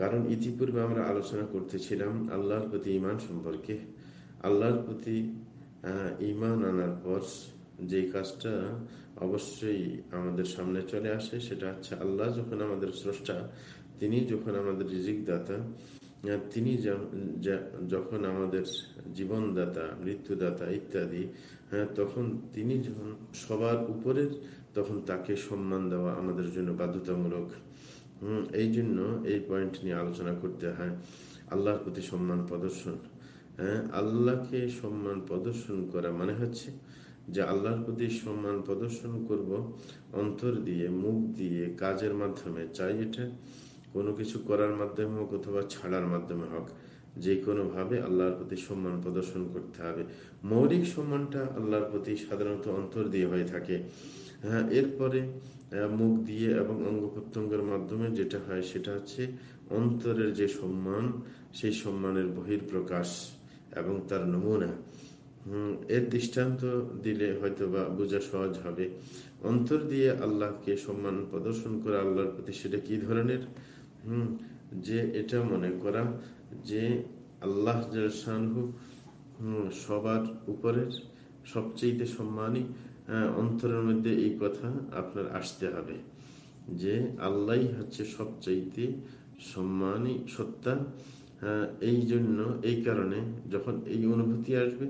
কারণ ইতিপূর্বে আমরা আলোচনা করতেছিলাম আল্লাহর প্রতি ইমান সম্পর্কে। আল্লাহর প্রতি ইমান আনার পর যে কাজটা অবশ্যই আমাদের সামনে চলে আসে, সেটা হচ্ছে আল্লাহ যখন আমাদের স্রষ্টা, তিনি যখন আমাদের রিজিক দাতা তিনি যখন আমাদের জীবনদাতা, মৃত্যুদাতা ইত্যাদি হ্যাঁ তখন তিনি যখন সবার উপরের তখন তাকে সম্মান দেওয়া আমাদের জন্য বাধ্যতামূলক। হম, এই জন্য এই পয়েন্ট নিয়ে আলোচনা করতে হয়। আল্লাহর প্রতি সম্মান প্রদর্শন। হ্যাঁ আল্লাহকে সম্মান প্রদর্শন করা মানে হচ্ছে যে আল্লাহর প্রতি সম্মান প্রদর্শন করব, অন্তর দিয়ে, মুখ দিয়ে, কাজের মাধ্যমে, চাই এটা কোনো কিছু করার মাধ্যমে হোক অথবা ছাড়ার মাধ্যমে হোক। যে কোনোভাবে আল্লাহর প্রতি সম্মান প্রদর্শন করতে হবে। মৌলিক সম্মানটা আল্লাহর প্রতি সাধারণত অন্তর দিয়ে হয়ে থাকে। হ্যাঁ এরপরে মুখ দিয়ে এবং অঙ্গ প্রত্যঙ্গের মাধ্যমে যেটা হয় সেটা হচ্ছে অন্তরের যে সম্মান, সেই সম্মানের বহির প্রকাশ এবং তার নমুনা। এর দৃষ্টান্ত দিলে হয়তো বা বোঝা সহজ হবে। অন্তর দিয়ে আল্লাহকে সম্মান প্রদর্শন করা আল্লাহর প্রতি সেটা কি ধরনের? হম যে এটা মনে করা যে আল্লাহ সবার উপরের সবচেয়ে সম্মানী অন্তরের মধ্যে এই কথা আপনার আসতে হবে। যে আল্লাহ হচ্ছে সবচাইতে সম্মানী, সত্তা এই জন্য, এই কারণে যখন এই অনুভূতি আসবে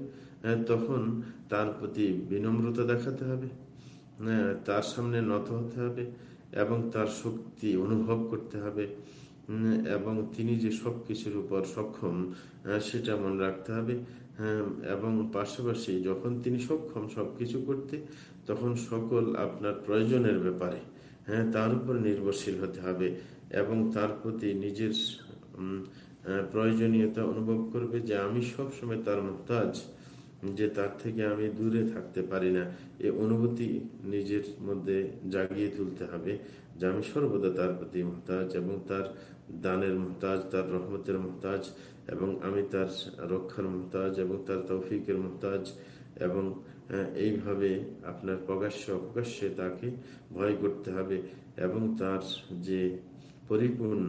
তখন তার প্রতি বিনম্রতা দেখাতে হবে তার সামনে নত হতে হবে এবং তার শক্তি অনুভব করতে হবে। এবং তিনি যে সব কিছুর উপর সক্ষম সেটা মনে রাখতে হবে। এবং পাশাপাশি যখন তিনি সক্ষম সবকিছু করতে, তখন সকল আপনার প্রয়োজনের ব্যাপারে হ্যাঁ তার উপর নির্ভরশীল হতে হবে এবং তার প্রতি নিজের প্রয়োজনীয়তা অনুভব করবে যে আমি সব সময় তার মহতাজ, যে তার থেকে আমি দূরে থাকতে পারি না। এ অনুভূতি নিজের মধ্যে জাগিয়ে তুলতে হবে যে আমি সর্বদা তার প্রতি মহতাজ এবং তার দানের মহতাজ, তার রহমতের মহতাজ এবং আমি তার রক্ষার মহতাজ এবং তার তৌফিকের মহতাজ এবং এইভাবে আপনার প্রকাশ্য অপ্রকাশ্যে তাকে ভয় করতে হবে এবং তার যে পরিপূর্ণ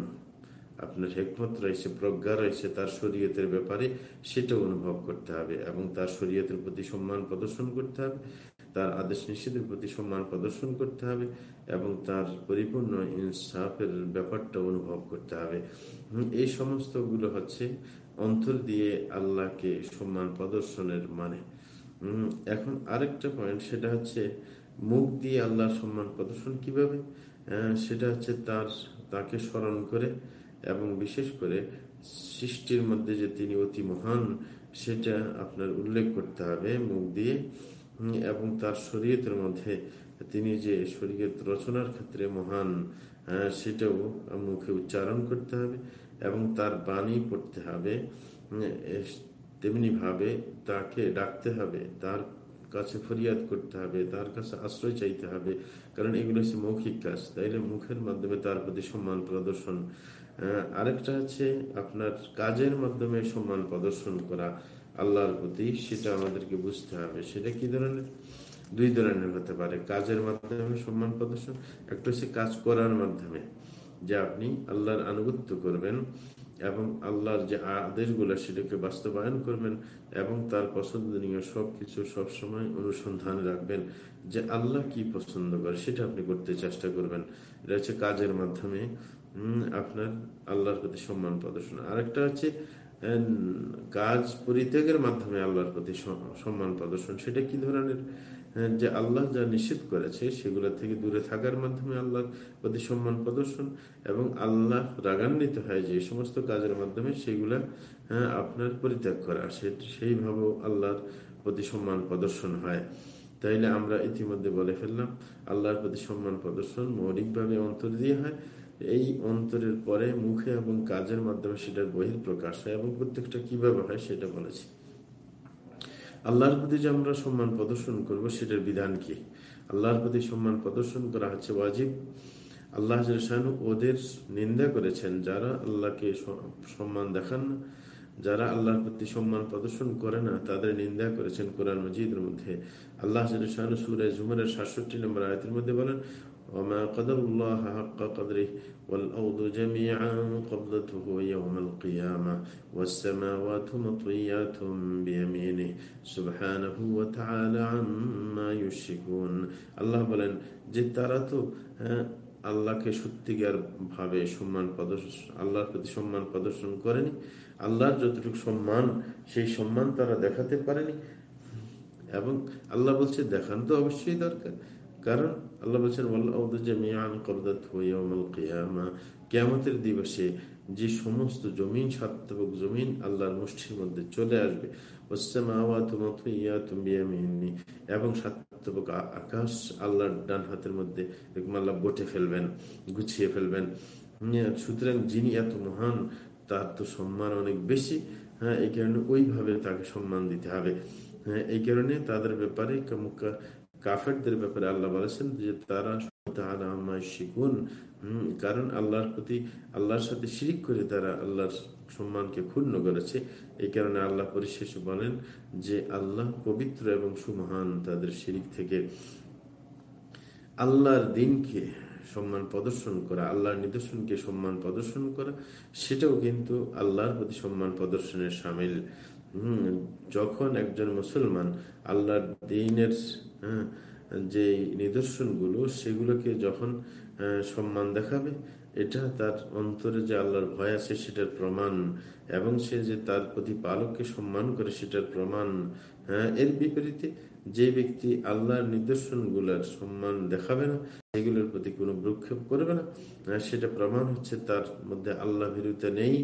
আপনার হেকমত রয়েছে, প্রজ্ঞা রয়েছে তার শরীয়তের ব্যাপারে সেটা অনুভব করতে হবে এবং তার শরীয়তের প্রতি সম্মান প্রদর্শন করতে হবে। তার আদেশ নিষেধের প্রতি সম্মান প্রদর্শন করতে হবে এবং তার পরিপূর্ণ ইনসাফের ব্যাপারটা অনুভব করতে হবে। এই সমস্তগুলো হচ্ছে অন্তর দিয়ে আল্লাহকে সম্মান প্রদর্শনের মানে। এখন আরেকটা পয়েন্ট সেটা হচ্ছে মুখ দিয়ে আল্লাহর সম্মান প্রদর্শন কীভাবে? সেটা হচ্ছে তার, তাকে স্মরণ করে এবং বিশেষ করে সৃষ্টির মধ্যে যে তিনি অতি মহান, সেটা আপনার উল্লেখ করতে হবে মুখ দিয়ে। এবং তার শরীয়তের মধ্যে তিনি যে শরীয়ত রচনার ক্ষেত্রে মহান সেটাও মুখে উচ্চারণ করতে হবে এবং তার বাণী পড়তে হবে। তেমনি ভাবে তাকে ডাকতে হবে, তার কাছে ফরিয়াদ করতে হবে, তার কাছে আশ্রয় চাইতে হবে, কারণ এগুলো হচ্ছে মৌখিক কাজ। তাইলে মুখের মাধ্যমে তার প্রতি সম্মান প্রদর্শন। আরেকটা হচ্ছে আপনার কাজের মাধ্যমে সম্মান প্রদর্শন করা। আল্লাহর প্রতি, সেটা আমাদেরকে বুঝতে হবে। সেটা কি ধরনের? দুই ধরনের হতে পারে। কাজের মাধ্যমে সম্মান প্রদর্শন, একটা হচ্ছে কাজ করার মাধ্যমে, যে আপনি আল্লাহর আনুগত্য করবেন এবং আল্লাহর যে আদেশগুলো, সেটাকে বাস্তবায়ন করবেন এবং তার পছন্দনীয় সবকিছু সবসময় অনুসন্ধান রাখবেন যে আল্লাহ কি পছন্দ করে, সেটা আপনি করতে চেষ্টা করবেন। এটা হচ্ছে কাজের মাধ্যমে আপনার আল্লাহর প্রতি সম্মান প্রদর্শন। আরেকটা হচ্ছে কাজ পরিত্যাগের মাধ্যমে আল্লাহর প্রতি সম্মান প্রদর্শন, সেটা কি ধরনের? যে আল্লাহ যা নিষেধ করেছে, সেগুলো থেকে দূরে থাকার মাধ্যমে আল্লাহর প্রতি সম্মান প্রদর্শন এবং আল্লাহ রাগান্বিত হয় যে সমস্ত কাজের মাধ্যমে সেগুলা আপনার পরিত্যাগ করা। সেইভাবেও আল্লাহর প্রতি সম্মান প্রদর্শন হয়। তাইলে আমরা ইতিমধ্যে বলে ফেললাম, আল্লাহর প্রতি সম্মান প্রদর্শন মৌলিকভাবে অন্তর দিয়ে হয়। এই অন্তরের পরে মুখে এবং কাজের মাধ্যমে সেটার বহির প্রকাশ হয় এবং প্রত্যেকটা কীভাবে হয় সেটা বলেছি। আল্লাহর প্রতি যে আমরা সম্মান প্রদর্শন করব সেটার বিধান কি? আল্লাহর প্রতি সম্মান প্রদর্শন করা হচ্ছে ওয়াজিব। আল্লাহ ওদের নিন্দা করেছেন যারা আল্লাহকে সম্মান দেখান না। যারা আল্লাহর প্রতি সম্মান প্রদর্শন করে না, তাদের নিন্দা করেছেন কোরআন মজিদের মধ্যে। আল্লাহ সুরে জুমারের সাতষট্টি নম্বর আয়তের মধ্যে বলেন وما قدر الله حق قدره والأرض جميعا قبضته يوم القيامة والسماوات مطويات بيمينه سبحانه وتعالى عما يشركون الله বলেন যে তারা তো আল্লাহকে সত্যিকার ভাবে সম্মান প্রদর্শন আল্লাহর প্রতি সম্মান প্রদর্শন করেনি আল্লাহর যতটুকু সম্মান সেই সম্মান তারা দেখাতে পারেনি এবং আল্লাহ বলছে দেখান তো অবশ্যই দরকার কারণ আল্লাহ দিবসে যে সমস্ত জমিন সাত্তবক জমিন আল্লাহর মুষ্টির মধ্যে চলে আসবে। এবং সাত্তবক আকাশ আল্লাহর ডান হাতের মধ্যে আল্লাহ বটে ফেলবেন, গুছিয়ে ফেলবেন। সুতরাং যিনি এত মহান, তার তো সম্মান অনেক বেশি। হ্যাঁ এই কারণে ওইভাবে তাকে সম্মান দিতে হবে। হ্যাঁ এই কারণে তাদের ব্যাপারে কাফেরদের ব্যাপারে আল্লাহ বলেছেন যে তারা কারণ আল্লাহর প্রতি, আল্লাহর সাথে শিরিক করে তারা আল্লাহর সম্মানকে ক্ষুণ্ণ করেছে। এই কারণে আল্লাহ পরিশেষে বলেন যে আল্লাহ পবিত্র এবং সুমহান তাদের শিরিক থেকে আল্লাহর দিনকে সম্মান প্রদর্শন করা, আল্লাহর নিদর্শনকে সম্মান প্রদর্শন করা, সেটাও কিন্তু আল্লাহর প্রতি সম্মান প্রদর্শনের সামিল। যখন একজন মুসলমান আল্লাহর দিনের হ্যাঁ, যে নিদর্শনগুলো সেগুলোকে যখন সম্মান দেখাবে এটা তার অন্তরে যে আল্লাহর ভয় আছে সেটার প্রমাণ এবং সে যে তার প্রতিপালককে সম্মান করে সেটার প্রমাণ হ্যাঁ এর বিপরীতে যে ব্যক্তি আল্লাহর নিদর্শনগুলোর সম্মান দেখাবে না সেগুলোর প্রতি কোনো ভ্রুক্ষেপ করবে না সেটা প্রমাণ হচ্ছে তার মধ্যে আল্লাহ ভীরুতা নেই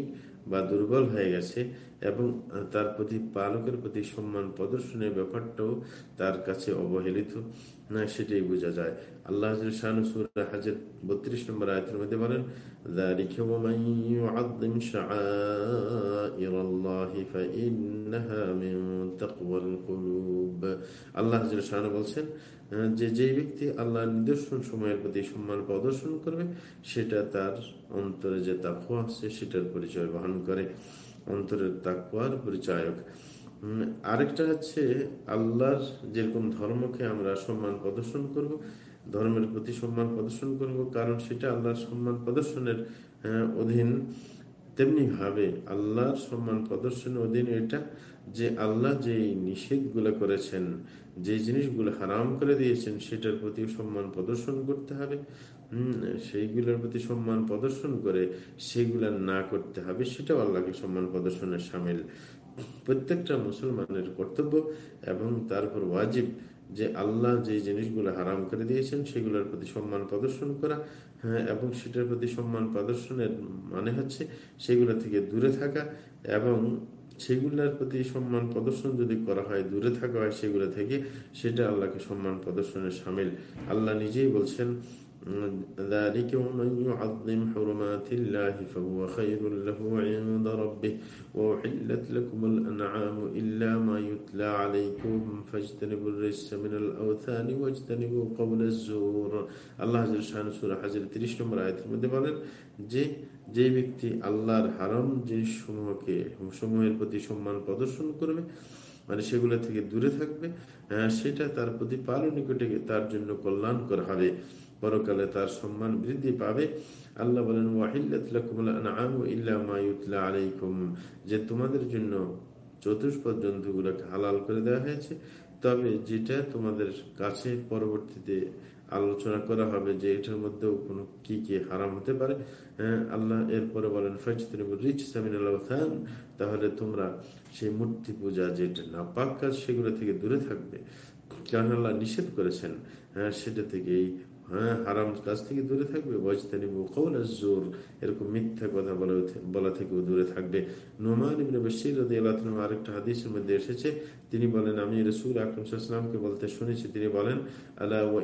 বা দুর্বল হয়ে গেছে এবং তার প্রতি পালকের প্রতি সম্মান প্রদর্শনের ব্যাপারটাও তার কাছে অবহেলিত। না, সেটাই বোঝা যায়। আল্লাহ হাজের বত্রিশ নম্বর আয়তের মধ্যে বলেন আল্লাহ বলছেন, যে যে ব্যক্তি আল্লাহ নিদর্শন সময়ের প্রতি সম্মান প্রদর্শন করবে, সেটা তার অন্তরে যে তাকুয়া আছে, সেটার পরিচয় বহন করে। অন্তরের তাকুয়ার পরিচায়ক। আরেকটা হচ্ছে আল্লাহর যেরকম ধর্মকে আমরা সম্মান প্রদর্শন করব, ধর্মের প্রতি সম্মান প্রদর্শন করব, কারণ সেটা আল্লাহর সম্মান প্রদর্শনের অধীন। তেমনি ভাবে আল্লাহর সম্মান প্রদর্শনের অধীন এটা যে আল্লাহ যে নিষেধগুলো করেছেন, যে জিনিসগুলো হারাম করে দিয়েছেন, সেটার প্রতি সম্মান প্রদর্শন করতে হবে। সেইগুলোর প্রতি সম্মান প্রদর্শন করে সেগুলা না করতে হবে, সেটাও আল্লাহকে সম্মান প্রদর্শনের সামিল। প্রত্যেকটা মুসলমানের কর্তব্য এবং তারপর ওয়াজিব যে আল্লাহ যে জিনিসগুলো হারাম করে দিয়েছেন সেগুলোর প্রতি সম্মান প্রদর্শন করা হ্যাঁ এবং সেটার প্রতি সম্মান প্রদর্শনের মানে হচ্ছে সেগুলো থেকে দূরে থাকা এবং সেগুলোর প্রতি সম্মান প্রদর্শন যদি করা হয়, দূরে থাকা হয় সেগুলো থেকে, সেটা আল্লাহকে সম্মান প্রদর্শনের সামিল। আল্লাহ নিজেই বলছেন ذلك ومن يعظم حرمات الله فهو خير له عند ربه وأحلت لكم الأنعام إلا ما يتلى عليكم فاجتنبوا الرجس من الأوثان واجتنبوا قول الزور আল্লাহ সুরা হাজির তিরিশ নম্বর আয়তের মধ্যে বলেন যে যে ব্যক্তি আল্লাহর হারাম জিনিসসমূহকে সমূহের প্রতি সম্মান প্রদর্শন করবে মানে সেগুলো থেকে দূরে থাকবে সেটা তার প্রতি পালন নিকটে তার জন্য কল্যাণ করা হবে পরকালে তার সম্মান বৃদ্ধি পাবে। আল্লাহ বলেন আলাইকুম। যে তোমাদের জন্য চতুষ্পদ জন্তুগুলোকে হালাল করে দেওয়া হয়েছে, তবে যেটা তোমাদের কাছে পরবর্তীতে আলোচনা করা হবে যে এটার মধ্যেও কোনো কি কি হারাম হতে পারে হ্যাঁ আল্লাহ এরপরে বলেন রিচ সামিন তাহলে তোমরা সেই মূর্তি পূজা, যেটা না পাক কাজ, সেগুলো থেকে দূরে থাকবে। কারণ আল্লাহ নিষেধ করেছেন হ্যাঁ সেটা থেকে এই হ্যাঁ হারাম কাজ থেকে দূরে থাকবে। জোর এরকম মিথ্যা কথা বলা থেকেও দূরে থাকবে। আরেকটা হাদিসের মধ্যে এসেছে। তিনি বলেন, আমি রসুল আকরম সাল্লামকে বলতে শুনেছি। তিনি বলেন, আলা ওয়া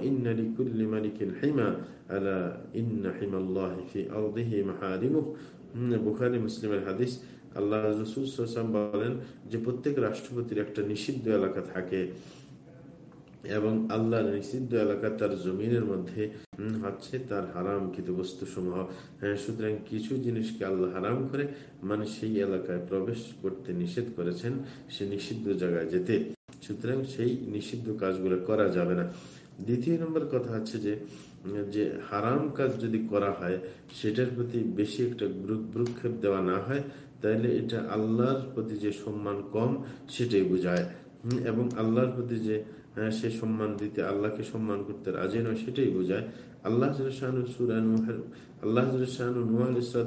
মুসলিমের হাদিস। আল্লাহ রসুল বলেন যে, প্রত্যেক রাষ্ট্রপতির একটা নিষিদ্ধ এলাকা থাকে। এবং আল্লাহ নিষিদ্ধ এলাকা তার জমিনের মধ্যে হচ্ছে তার হারাম কৃত বস্তু সমূহ হ্যাঁ সুতরাং কিছু জিনিসকে আল্লাহ হারাম করে মানে সেই এলাকায় প্রবেশ করতে নিষেধ করেছেন, সে নিষিদ্ধ জায়গায় যেতে। সুতরাং সেই নিষিদ্ধ কাজগুলো করা যাবে না। দ্বিতীয় নম্বর কথা হচ্ছে যে যে হারাম কাজ যদি করা হয়, সেটার প্রতি বেশি একটা ভ্রুক্ষেপ দেওয়া না হয়, তাহলে এটা আল্লাহর প্রতি যে সম্মান কম, সেটাই বোঝায়। এবং আল্লাহর প্রতি যে সে সম্মান দিতে আল্লাহকে সম্মান করতে রাজি নয় সেটাই বোঝায়। আল্লাহ আল্লাহ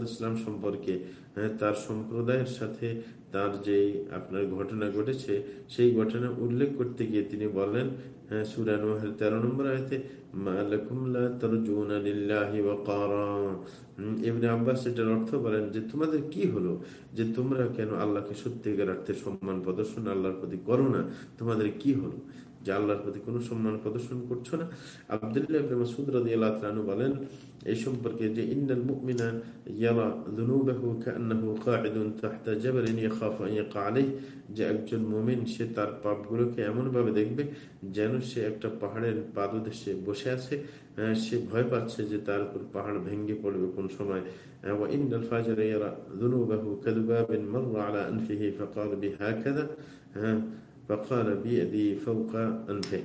ইসলাম সম্পর্কে হ্যাঁ, তার সম্প্রদায়ের সাথে তার যে আপনার ঘটনা ঘটেছে সেই ঘটনা উল্লেখ করতে গিয়ে তিনি বলেন হ্যাঁ সুরানুহের তেরো নম্বর আয়তে আব্বাস এটার অর্থ বলেন যে তোমাদের কি হলো? যে তোমরা কেন আল্লাহকে সত্যিকার অর্থে সম্মান প্রদর্শন আল্লাহর প্রতি করো না তোমাদের কি হলো? যে আল্লাহর প্রতি কোনো সম্মান প্রদর্শন করছো না আবদুল্লাহ মাসুদ রাজি আল্লাহ বলেন এই সম্পর্কে যে ইন্নাল মুমিনা ইয়ারা যুনুবাহু কান্নাহু কাঈদুন তাহতা জাবালিন ইয়াখাফু আন ইয়াকা আলাইহি যে একজন মুমিন সে তার পাপগুলোকে এমন ভাবে দেখবে যেন সে একটা পাহাড়ের পাদদেশে বসে আছে সে ভয় পাচ্ছে যে তার উপর পাহাড় ভেঙে পড়বে কোন সময় وإن الفاجر يرى ذنوبه كذباب مر على أنفه فقال بهكذا ফকাল বিয়েদি ফৌকা আনফে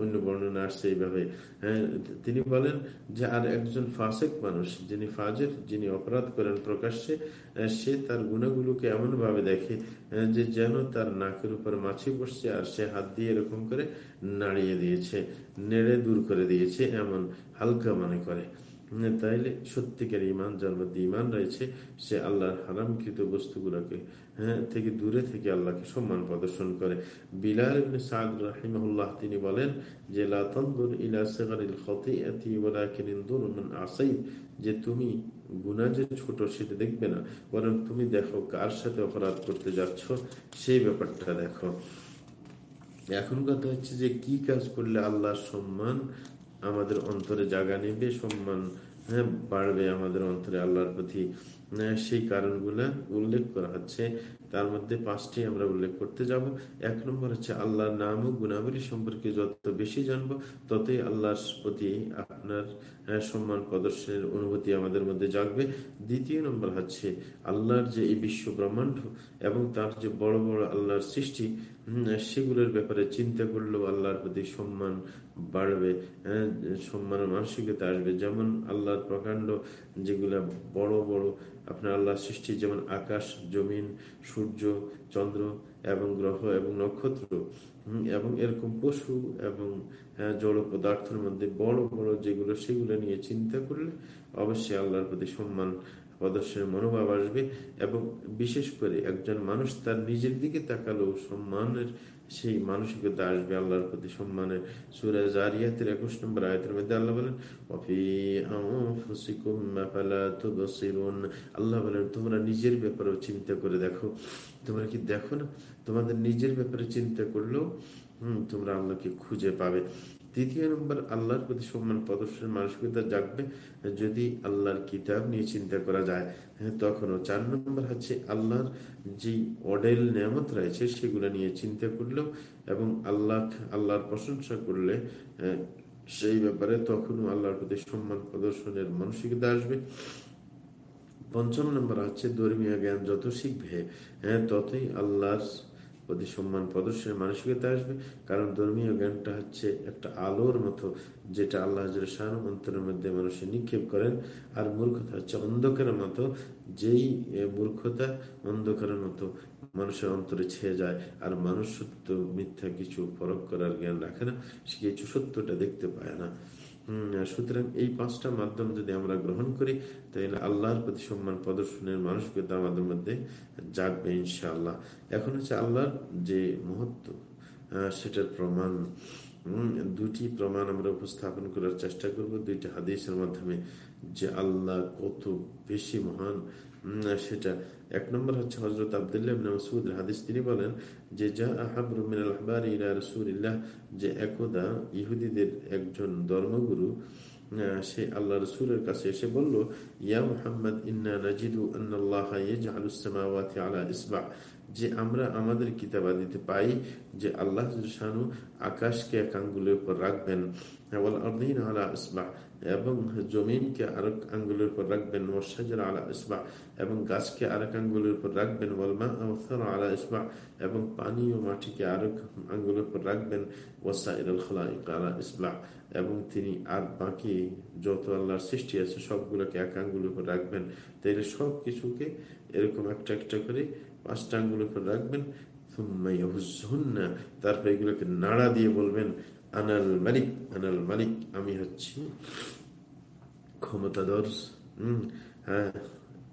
অন্য বর্ণনা আসছে এইভাবে। হ্যাঁ, তিনি বলেন যে, আর একজন ফাসেক মানুষ, যিনি ফাজের, যিনি অপরাধ করেন প্রকাশ্যে সে তার গুণাগুলোকে এমনভাবে দেখে যে যেন তার নাকের উপর মাছি বসছে আর সে হাত দিয়ে এরকম করে নাড়িয়ে দিয়েছে, নেড়ে দূর করে দিয়েছে, এমন হালকা মনে করে। তাইলে সত্যিকার ইমান যার মধ্যে ইমান রয়েছে, সে আল্লাহর হারামকৃত বস্তুগুলোকে হ্যাঁ থেকে দূরে থেকে আল্লাহকে সম্মান প্রদর্শন করে। বিলাল সাদ রাহিমাহুল্লাহ তিনি বলেন যে লাতন্দুর যে তুমি গুনাহ যে ছোট সেটা দেখবে না, বরং তুমি দেখো কার সাথে অপরাধ করতে যাচ্ছ, সেই ব্যাপারটা দেখো। এখন কথা হচ্ছে যে, কি কাজ করলে আল্লাহর সম্মান আমাদের অন্তরে জাগা নিবে সম্মান হ্যাঁ বাড়বে আমাদের অন্তরে আল্লাহর প্রতি। সেই কারণগুলো উল্লেখ করা হচ্ছে। তার মধ্যে পাঁচটি আমরা উল্লেখ করতে যাব। এক নম্বর হচ্ছে আল্লাহর নাম ও গুণাবলী সম্পর্কে যত বেশি জানব ততই আল্লাহর প্রতি আপনার হ্যাঁ, সম্মান প্রদর্শনের অনুভূতি আমাদের মধ্যে জাগবে। দ্বিতীয় নম্বর হচ্ছে আল্লাহর যে এই বিশ্ব ব্রহ্মাণ্ড এবং তার যে বড় বড় আল্লাহর সৃষ্টি সেগুলোর ব্যাপারে চিন্তা করলেও আল্লাহর প্রতি সম্মান বাড়বে হ্যাঁ, সম্মান মানসিকতা আসবে। যেমন আল্লাহর প্রকাণ্ড যেগুলা বড় বড় আপনার আল্লাহ সৃষ্টি যেমন আকাশ জমিন সূর্য চন্দ্র এবং গ্রহ এবং নক্ষত্র এবং এরকম পশু এবং হ্যাঁ, জড় পদার্থের মধ্যে বড় বড় যেগুলো সেগুলো নিয়ে চিন্তা করলে অবশ্যই আল্লাহর প্রতি সম্মান প্রদর্শনের মনোভাব আসবে এবং বিশেষ করে একজন মানুষ তার নিজের দিকে তাকালেও সম্মানের সেই মানসিকতা আসবে আল্লাহর প্রতি সম্মানে। সুরা জারিয়াতের একুশ নম্বর আয়তের মধ্যে আল্লাহ বলেন আল্লাহ বলেন, তোমরা নিজের ব্যাপারেও চিন্তা করে দেখো। তোমরা কি দেখো না? তোমাদের নিজের ব্যাপারে চিন্তা করলেও, হম, তোমরা আল্লাহকে খুঁজে পাবে। তৃতীয় নম্বর, আল্লাহর প্রতি সম্মান প্রদর্শনের মানসিকতা জাগবে যদি আল্লাহর কিতাব নিয়ে চিন্তা করা যায়। হ্যাঁ তখনও চার নম্বর হচ্ছে আল্লাহর যে অডেল নিয়ামত রয়েছে, সেগুলো নিয়ে চিন্তা করলেও এবং আল্লাহ, আল্লাহর প্রশংসা করলে সেই ব্যাপারে তখনও আল্লাহর প্রতি সম্মান প্রদর্শনের মানসিকতা আসবে। পঞ্চম নম্বর হচ্ছে, ধর্মীয় জ্ঞান যত শিখবে হ্যাঁ ততই আল্লাহর প্রতি সম্মান প্রদর্শনের মানসিকতা আসবে। কারণ ধর্মীয় জ্ঞানটা হচ্ছে একটা আলোর মতো, যেটা আল্লাহ শাহ অন্তরের মধ্যে মানুষের নিক্ষেপ করেন। আর মূর্খতা হচ্ছে অন্ধকারের মতো, যেই মূর্খতা অন্ধকারের মতো মানুষের অন্তরে ছেয়ে যায়। আর মানুষ সত্য, মিথ্যা কিছু পরক করার জ্ঞান রাখে না, সে কিছু সত্যটা দেখতে পায় না। সুতরাং এই পাঁচটা মাধ্যম যদি আমরা গ্রহণ করি, তাহলে আল্লাহর প্রতি সম্মান প্রদর্শনের মানসিকতা আমাদের মধ্যে জাগবে ইনশাআল্লাহ। এখন হচ্ছে আল্লাহর যে মহত্ব সেটার প্রমাণ দুটি প্রমাণ আমরা উপস্থাপন করার চেষ্টা করব। দুইটি হাদিসের মাধ্যমে যে আল্লাহ কত বেশি মহান সেটা এক নম্বর হচ্ছে হজরত আবদুল্লাহ হাদিস। তিনি বলেন যে যা রসুল্লাহ যে একদা ইহুদিদের একজন ধর্মগুরু সে আল্লাহ রসুলের কাছে এসে বলল, ইয়া মুহাম্মদ, ইন্না নাজিদু আন্নাল্লাহ ইয়াজআলুস আলা ইসবা যে আমরা আমাদের কিতাবাদিতে পাই যে আল্লাহ শানু আকাশকে এক আঙ্গুলের উপর রাখবেন। আলা ইসবা এবং জমিনকে আরেক আঙ্গুলের উপর রাখবেন ওয়াসাজার আলা ইসবা, এবং গাছকে আরেক আঙ্গুলের উপর রাখবেন ওয়ালমা আলা ইসবা, এবং পানি ও মাটিকে আরেক আঙ্গুলের উপর রাখবেন ওয়াসাইর আলা ইসবা, এবং তিনি আর বাকি যত আল্লাহর সৃষ্টি আছে সবগুলোকে এক আঙ্গুলের উপর রাখবেন। তাইলে সব কিছুকে এরকম একটা একটা করে পাঁচটা আঙ্গুলের উপর রাখবেন তারপর এগুলোকে নাড়া দিয়ে বলবেন আনাল মালিক আনাল মালিক, আমি হচ্ছি ক্ষমতাধর হ্যাঁ।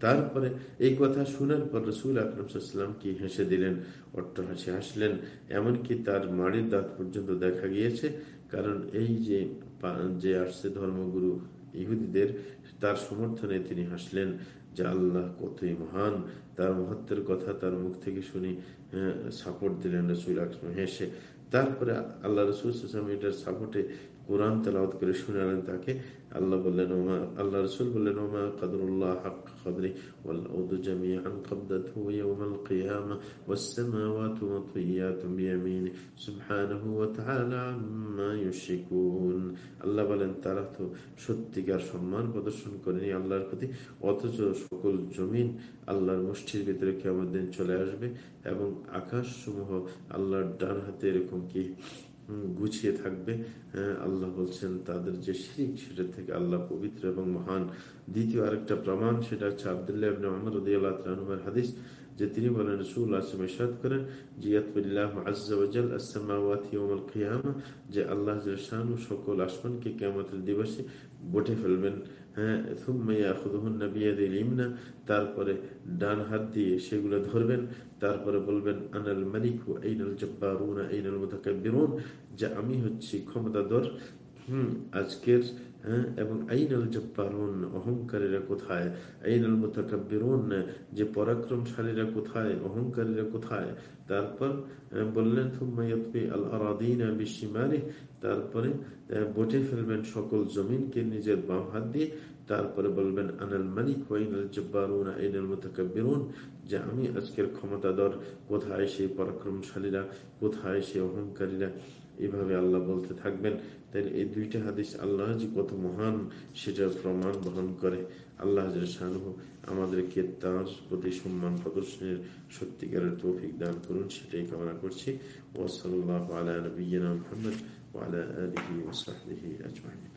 তারপরে এই কথা শোনার পর রসুল আকরমসাল্লাম কি হেসে দিলেন? অট্ট হাসি হাসলেন। এমনকি তার মাড়ির দাঁত পর্যন্ত দেখা গিয়েছে, কারণ এই যে যে আসছে ধর্মগুরু ইহুদিদের, তার সমর্থনে তিনি হাসলেন যে আল্লাহ কতই মহান। তার মহত্বের কথা তার মুখ থেকে শুনি সাপোর্ট দিলেন রসুল আকরম। হেসে তারপরে আল্লাহ রসুল এটার সাপোর্টে কোরআন তেলাওয়াত করে শুনালেন তাকে। আল্লাহ বললেন, ওমা আল্লাহ রসুল বললেন, ওমা কাদরুল্লাহ হক কদরি ওয়াল আউদু ওয়া তাআলা আম্মা আল্লাহ বলেন, তারা তো সত্যিকার সম্মান প্রদর্শন করেনি আল্লাহর প্রতি, অথচ সকল জমিন আল্লাহর মুষ্টির ভিতরে কেমন দিন চলে আসবে এবং আকাশসমূহ আল্লাহর ডান হাতে এরকম কি গুছিয়ে থাকবে। আল্লাহ বলছেন, তাদের যে শিরিক, সেটা থেকে আল্লাহ পবিত্র এবং মহান। দ্বিতীয় আরেকটা প্রমাণ, সেটা হচ্ছে আবদুল্লাহ আল্লাহ হাদিস। যে তিনি বলেন রসুল আসম ইসাদ করেন জিয়াতুল্লাহ আজ্জাল যে আল্লাহ সকল আসমানকে কেমতের দিবসে বটে ফেলবেন। হ্যাঁ তারপরে ডান হাত দিয়ে সেগুলো ধরবেন। তারপরে বলবেন, আনাল মালিক আইনাল জব্বারুন আইনাল মুতাকাব্বিরুন যে আমি হচ্ছি ক্ষমতাধর। হম, আজকের হ্যাঁ এবং আইনাল জব্বারুন অহংকারীরা কোথায়? আইনাল মুতাকাব্বিরুন যে পরাক্রমশালীরা কোথায়? অহংকারীরা কোথায়? তারপর বললেন আল তারপরে বটে ফেলবেন সকল জমিনকে নিজের বাম হাত দিয়ে। তারপরে বলবেন, আনাল মালিক, ওয়াইনাল জব্বারুন, আইনাল মুতাকাব্বিরুন যে আমি আজকের ক্ষমতাধর, কোথায় সেই পরাক্রমশালীরা, কোথায় সেই অহংকারীরা, এভাবে আল্লাহ বলতে থাকবেন। তাহলে এই দুইটা হাদিস আল্লাহ যে কত মহান, সেটার প্রমাণ বহন করে। আল্লাহ আমাদেরকে তার প্রতি সম্মান প্রদর্শনের সত্যিকারের তৌফিক দান করুন, সেটাই কামনা করছি। ওসল্লাহ আলা নবীনা মোহাম্মদ ওয়ালা আলহি ওসাহি আজমাহিন